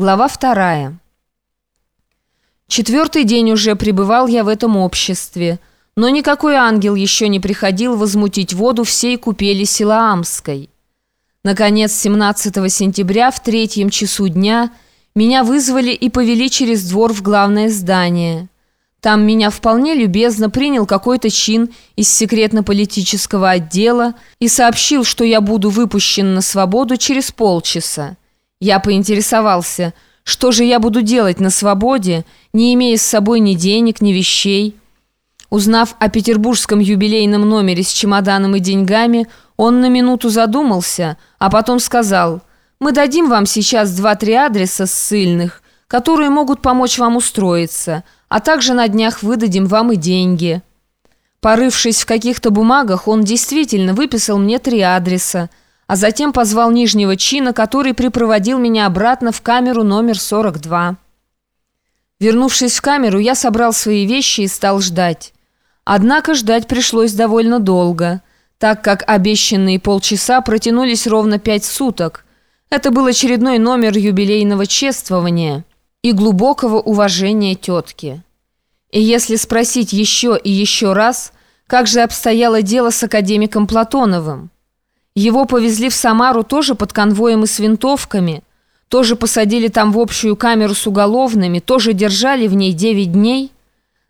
Глава вторая. Четвертый день уже пребывал я в этом обществе, но никакой ангел еще не приходил возмутить воду всей купели Силаамской. Наконец, 17 сентября в третьем часу дня меня вызвали и повели через двор в главное здание. Там меня вполне любезно принял какой-то чин из секретно-политического отдела и сообщил, что я буду выпущен на свободу через полчаса. Я поинтересовался, что же я буду делать на свободе, не имея с собой ни денег, ни вещей. Узнав о петербургском юбилейном номере с чемоданом и деньгами, он на минуту задумался, а потом сказал, «Мы дадим вам сейчас два-три адреса ссыльных, которые могут помочь вам устроиться, а также на днях выдадим вам и деньги». Порывшись в каких-то бумагах, он действительно выписал мне три адреса – а затем позвал нижнего чина, который припроводил меня обратно в камеру номер 42. Вернувшись в камеру, я собрал свои вещи и стал ждать. Однако ждать пришлось довольно долго, так как обещанные полчаса протянулись ровно пять суток. Это был очередной номер юбилейного чествования и глубокого уважения тетки. И если спросить еще и еще раз, как же обстояло дело с академиком Платоновым? Его повезли в Самару тоже под конвоем и с винтовками, тоже посадили там в общую камеру с уголовными, тоже держали в ней 9 дней.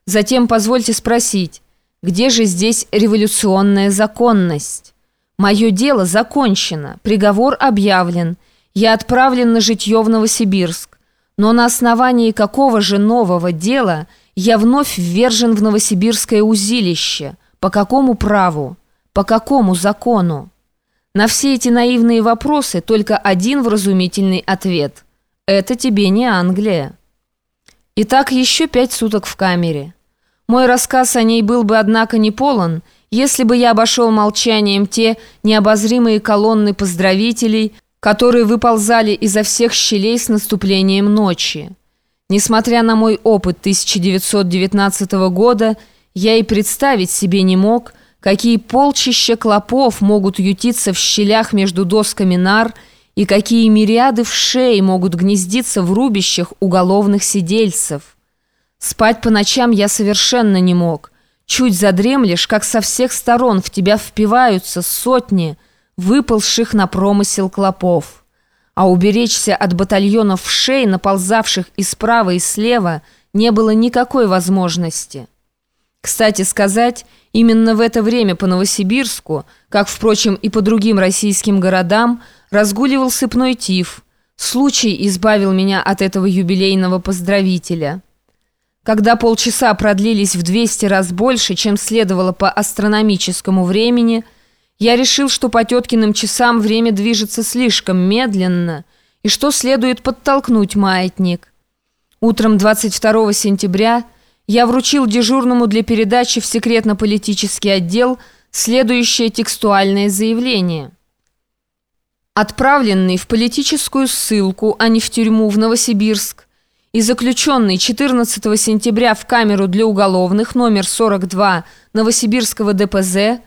Затем позвольте спросить, где же здесь революционная законность? Мое дело закончено, приговор объявлен, я отправлен на житье в Новосибирск. Но на основании какого же нового дела я вновь ввержен в новосибирское узилище? По какому праву? По какому закону? На все эти наивные вопросы только один вразумительный ответ. Это тебе не Англия. Итак, еще пять суток в камере. Мой рассказ о ней был бы, однако, не полон, если бы я обошел молчанием те необозримые колонны поздравителей, которые выползали изо всех щелей с наступлением ночи. Несмотря на мой опыт 1919 года, я и представить себе не мог – какие полчища клопов могут ютиться в щелях между досками нар и какие мириады вшей могут гнездиться в рубищах уголовных сидельцев. Спать по ночам я совершенно не мог. Чуть задремлешь, как со всех сторон в тебя впиваются сотни выползших на промысел клопов. А уберечься от батальонов вшей, наползавших и справа, и слева, не было никакой возможности. Кстати сказать, именно в это время по Новосибирску, как, впрочем, и по другим российским городам, разгуливал сыпной тиф. Случай избавил меня от этого юбилейного поздравителя. Когда полчаса продлились в 200 раз больше, чем следовало по астрономическому времени, я решил, что по теткиным часам время движется слишком медленно и что следует подтолкнуть маятник. Утром 22 сентября – я вручил дежурному для передачи в секретно-политический отдел следующее текстуальное заявление. Отправленный в политическую ссылку, а не в тюрьму в Новосибирск, и заключенный 14 сентября в камеру для уголовных номер 42 Новосибирского ДПЗ,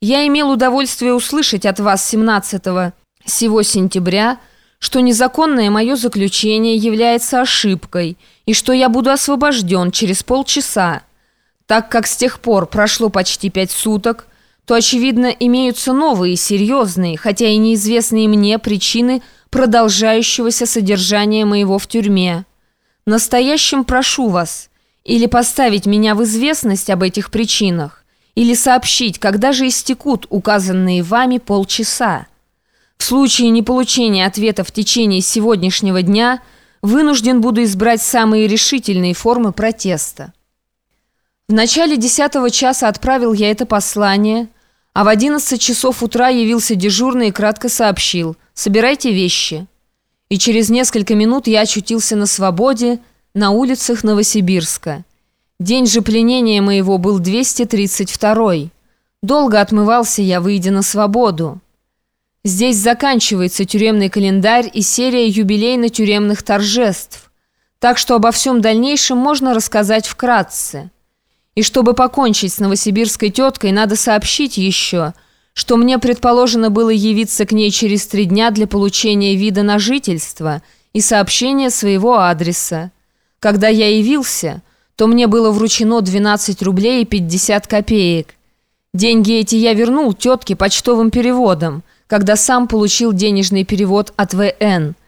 я имел удовольствие услышать от вас 17 сего сентября – что незаконное мое заключение является ошибкой и что я буду освобожден через полчаса. Так как с тех пор прошло почти пять суток, то, очевидно, имеются новые, серьезные, хотя и неизвестные мне причины продолжающегося содержания моего в тюрьме. Настоящим прошу вас или поставить меня в известность об этих причинах, или сообщить, когда же истекут указанные вами полчаса. В случае неполучения ответа в течение сегодняшнего дня вынужден буду избрать самые решительные формы протеста. В начале десятого часа отправил я это послание, а в 11 часов утра явился дежурный и кратко сообщил «Собирайте вещи». И через несколько минут я очутился на свободе на улицах Новосибирска. День же пленения моего был 232 -й. Долго отмывался я, выйдя на свободу. Здесь заканчивается тюремный календарь и серия юбилейно-тюремных торжеств, так что обо всем дальнейшем можно рассказать вкратце. И чтобы покончить с новосибирской теткой, надо сообщить еще, что мне предположено было явиться к ней через три дня для получения вида на жительство и сообщение своего адреса. Когда я явился, то мне было вручено 12 рублей и 50 копеек. Деньги эти я вернул тетке почтовым переводом, когда сам получил денежный перевод от ВН –